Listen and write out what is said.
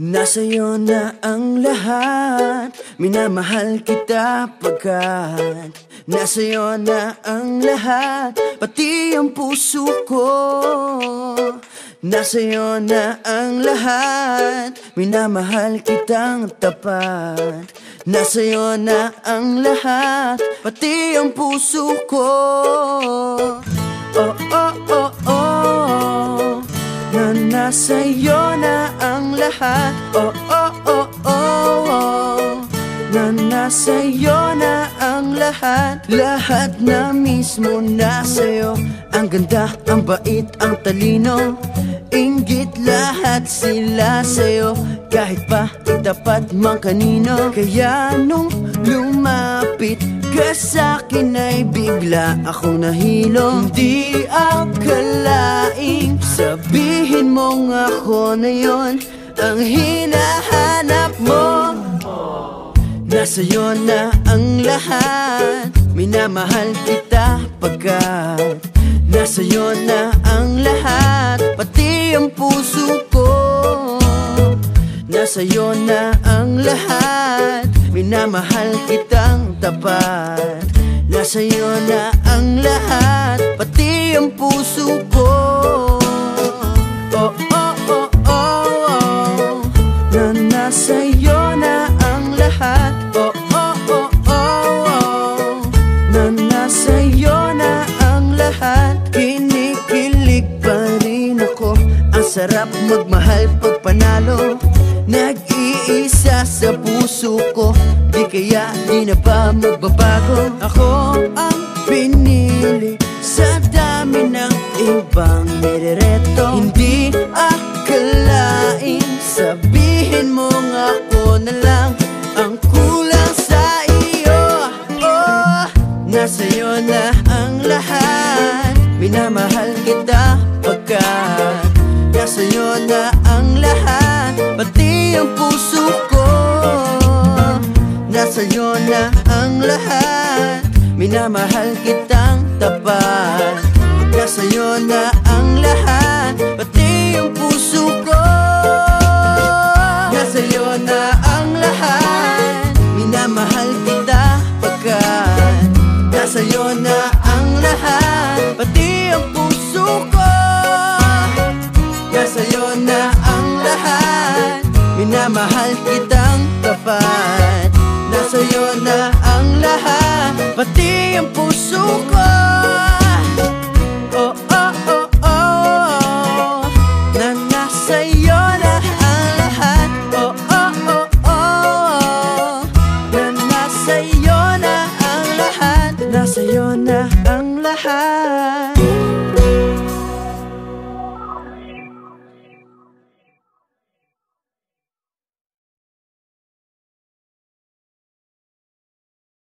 Nasa'yo na ang lahat. Minamahal kita pagkat Nasa'yo na ang lahat. Pati ang puso ko Nasa'yo na ang lahat. Minamahal kitang tapat. Nasa'yo na ang lahat. Pati ang puso ko. Oh Na nasa'yo na ang lahat. Oh, oh, oh, oh, oh. Na nasa'yo na ang lahat. Lahat na mismo nasa'yo Ang ganda, ang bait, ang talino. Inggit lahat sila sa'yo. Kahit pa itapat mang kanino. Kaya nung lumapit ka sa'kin ay bigla akong nahilo. Hindi akalaing sabihin mong ako na yon Ang hinahanap mo. Nasa'yo na ang lahat. Minamahal kita pagkat Nasa'yo na ang lahat. Pati ang puso ko. Nasa'yo na ang lahat. Minamahal kitang tapat. Nasa'yo na ang lahat Pati ang puso ko. Oh, oh, oh, oh, oh. Na nasa'yo na ang lahat. Oh, oh, oh, oh, oh. Na nasa'yo na ang lahat. Kinikilig pa rin ako. Ang sarap magmahal pag panalo Nag-iisa sa puso ko Di kaya di na ba magbabago? Ako ang pinili Sa dami ng ibang nirereto. Hindi akalain Sabihin mo nga ako na lang Ang kulang sa iyo. Oh, nasa'yo na ang lahat. Minamahal kita Minamahal kitang tapat. Nasa'yo na ang lahat Pati ang puso ko. Nasa'yo na ang lahat Minamahal kita pagkat. Nasa'yo na ang lahat Pati ang puso ko. Nasa'yo na ang lahat Minamahal kitang tapat Pati ang puso ko. Oh, oh, oh, oh. Na nasa'yo na ang lahat. Oh, oh, oh, oh. Na nasa'yo na ang lahat. Nasa'yo na ang lahat